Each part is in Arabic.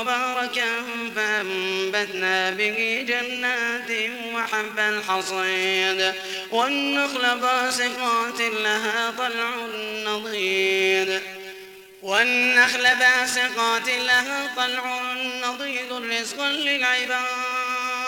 مباركا فأنبتنا به جنات وحب الحصيد والنخل باسقات لها طلع نضيد. والنخل باسقات لها طلع نضيد رزقا للعباد.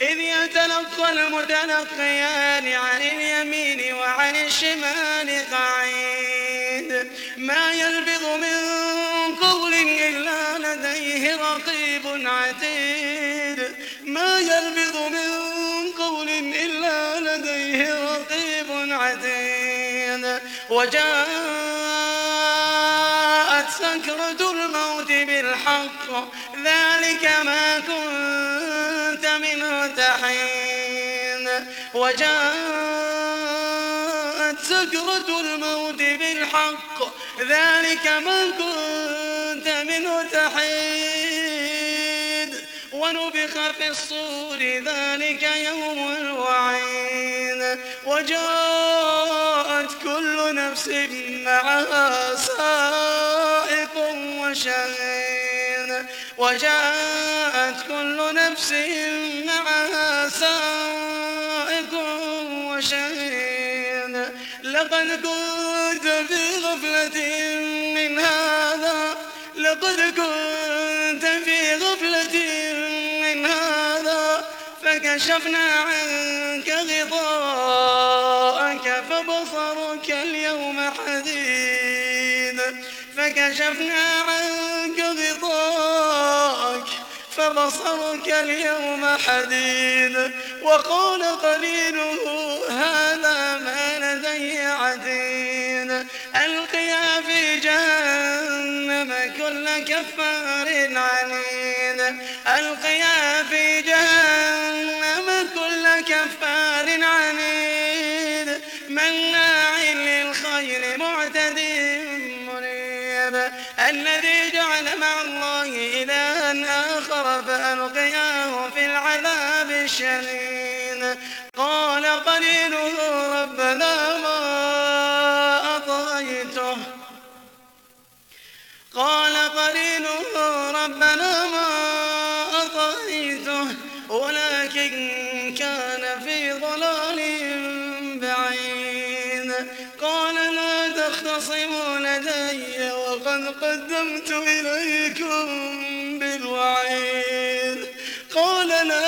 إذ يتلقى المتلقيان عن اليمين وعن الشمال قعيد. ما يلفظ من قول إلا لديه رقيب عتيد. ما يلفظ من قول إلا لديه رقيب عتيد. وجاءت سكرة الموت بالحق. ذلك ما كنت وجاءت سكرة الموت بالحق. ذلك ما كنت منه تحيد. ونبخ في الصور ذلك يوم الوعيد. وجاءت كل نفس معها سائق وشهيد. وجاءت كل نفس معها سائق وشهيد. لقد كنت في غفلة من هذا. لقد كنت في غفلة من هذا. فكشفنا عنك غطاءك فبصرك اليوم حديد. فكشفنا عنك فبصرك اليوم حديد. وقال قليله هذا ما لدي عتيد. ألقيا في جهنم كل كفار عنيد. ألقيا في جهنم الشديد قال قليله ربنا ما أطغيته. قال قليله ربنا ما أطغيته. ولكن كان في ضلال بعيد. قال لا تختصموا لدي وقد قدمت إليكم بالوعيد. قال لا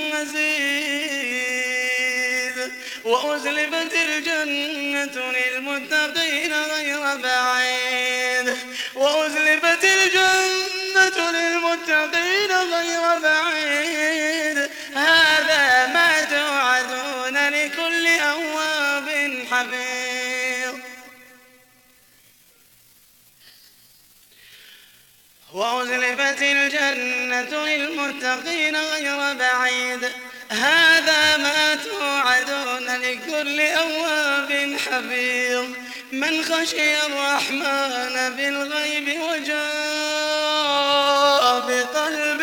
وأزلفت الجنة للمتقين غير بعيد. وأزلفت الجنة للمتقين غير بعيد. هذا ما توعدون لكل أواب حفيظ. وأزلفت الجنة للمتقين غير بعيد. هذا ما توعدون لكل أواب حفيظ من خشي الرحمن بالغيب وجاء بقلب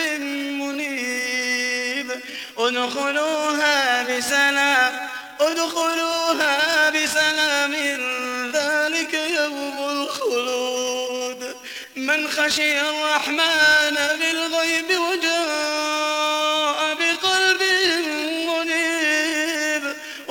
منيب. ادخلوها بسلام ادخلوها بسلام ذلك يوم الخلود. من خشي الرحمن بالغيب وجاء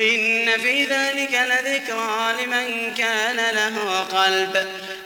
إن في ذلك لذكرى لمن كان له قلب.